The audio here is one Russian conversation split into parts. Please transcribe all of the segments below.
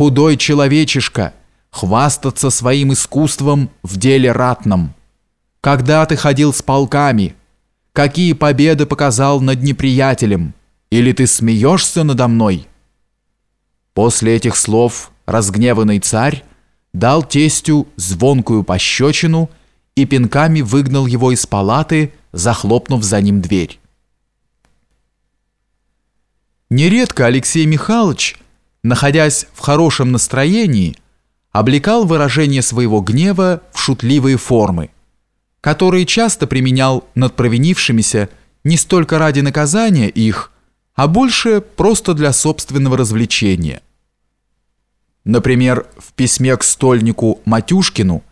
худой человечишка, хвастаться своим искусством в деле ратном. Когда ты ходил с полками, какие победы показал над неприятелем, или ты смеешься надо мной?» После этих слов разгневанный царь дал тестю звонкую пощечину и пинками выгнал его из палаты, захлопнув за ним дверь. Нередко Алексей Михайлович, находясь в хорошем настроении, облекал выражение своего гнева в шутливые формы, которые часто применял над провинившимися не столько ради наказания их, а больше просто для собственного развлечения. Например, в письме к стольнику Матюшкину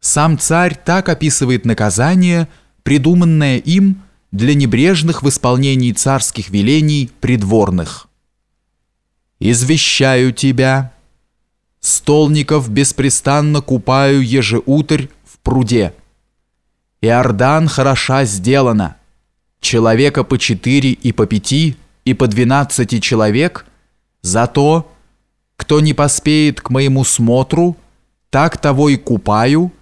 сам царь так описывает наказание, придуманное им для небрежных в исполнении царских велений придворных. «Извещаю тебя, столников беспрестанно купаю ежеутрь в пруде. Иордан хороша сделана, человека по четыре и по пяти и по двенадцати человек, зато, кто не поспеет к моему смотру, так того и купаю,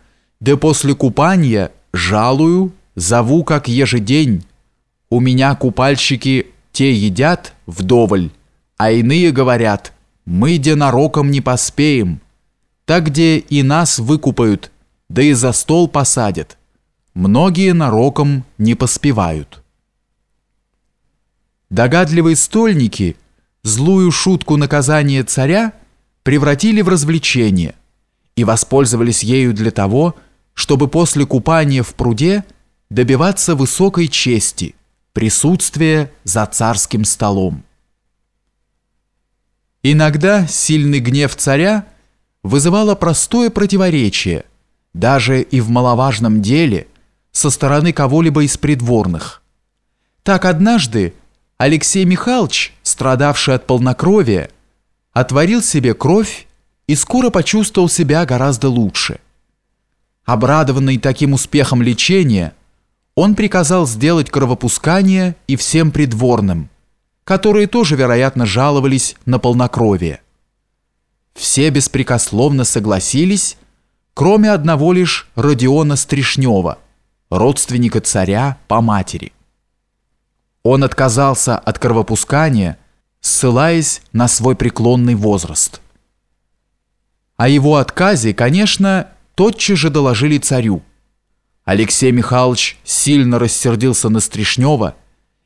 да после купания жалую, зову как ежедень. У меня купальщики те едят вдоволь, а иные говорят, мы де нароком не поспеем. Так где и нас выкупают, да и за стол посадят. Многие нароком не поспевают. Догадливые стольники злую шутку наказания царя превратили в развлечение и воспользовались ею для того, чтобы после купания в пруде добиваться высокой чести, присутствия за царским столом. Иногда сильный гнев царя вызывало простое противоречие, даже и в маловажном деле, со стороны кого-либо из придворных. Так однажды Алексей Михайлович, страдавший от полнокровия, отворил себе кровь и скоро почувствовал себя гораздо лучше. Обрадованный таким успехом лечения, он приказал сделать кровопускание и всем придворным, которые тоже, вероятно, жаловались на полнокровие. Все беспрекословно согласились, кроме одного лишь Родиона Стришнева, родственника царя по матери. Он отказался от кровопускания, ссылаясь на свой преклонный возраст. О его отказе, конечно, тотчас же доложили царю. Алексей Михайлович сильно рассердился на Стришнева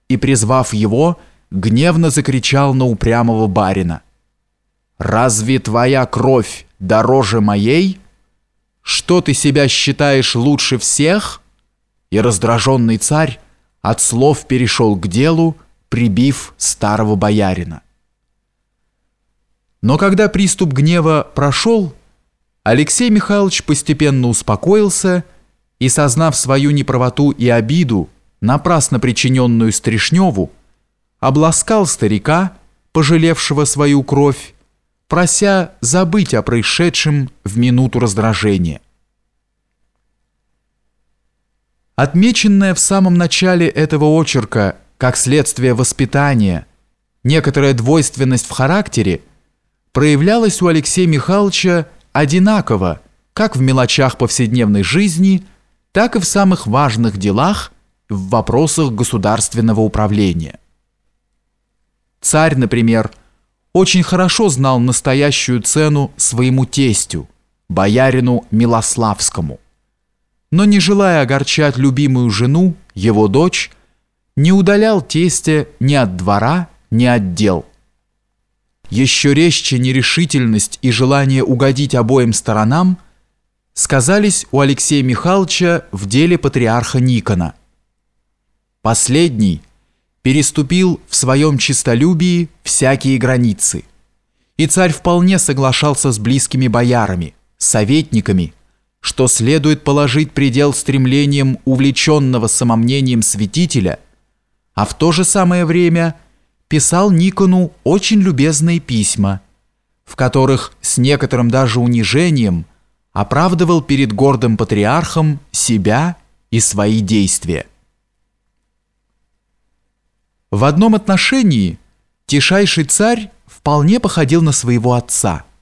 и, призвав его, гневно закричал на упрямого барина. «Разве твоя кровь дороже моей? Что ты себя считаешь лучше всех?» И раздраженный царь от слов перешел к делу, прибив старого боярина. Но когда приступ гнева прошел, Алексей Михайлович постепенно успокоился и, сознав свою неправоту и обиду, напрасно причиненную Стришневу, обласкал старика, пожалевшего свою кровь, прося забыть о происшедшем в минуту раздражения. Отмеченная в самом начале этого очерка как следствие воспитания, некоторая двойственность в характере проявлялась у Алексея Михайловича одинаково как в мелочах повседневной жизни, так и в самых важных делах в вопросах государственного управления. Царь, например, очень хорошо знал настоящую цену своему тестю, боярину Милославскому – но не желая огорчать любимую жену, его дочь, не удалял тестя ни от двора, ни от дел. Еще резче нерешительность и желание угодить обоим сторонам сказались у Алексея Михайловича в деле патриарха Никона. Последний переступил в своем честолюбии всякие границы, и царь вполне соглашался с близкими боярами, советниками, что следует положить предел стремлениям увлеченного самомнением святителя, а в то же самое время писал Никону очень любезные письма, в которых с некоторым даже унижением оправдывал перед гордым патриархом себя и свои действия. В одном отношении тишайший царь вполне походил на своего отца –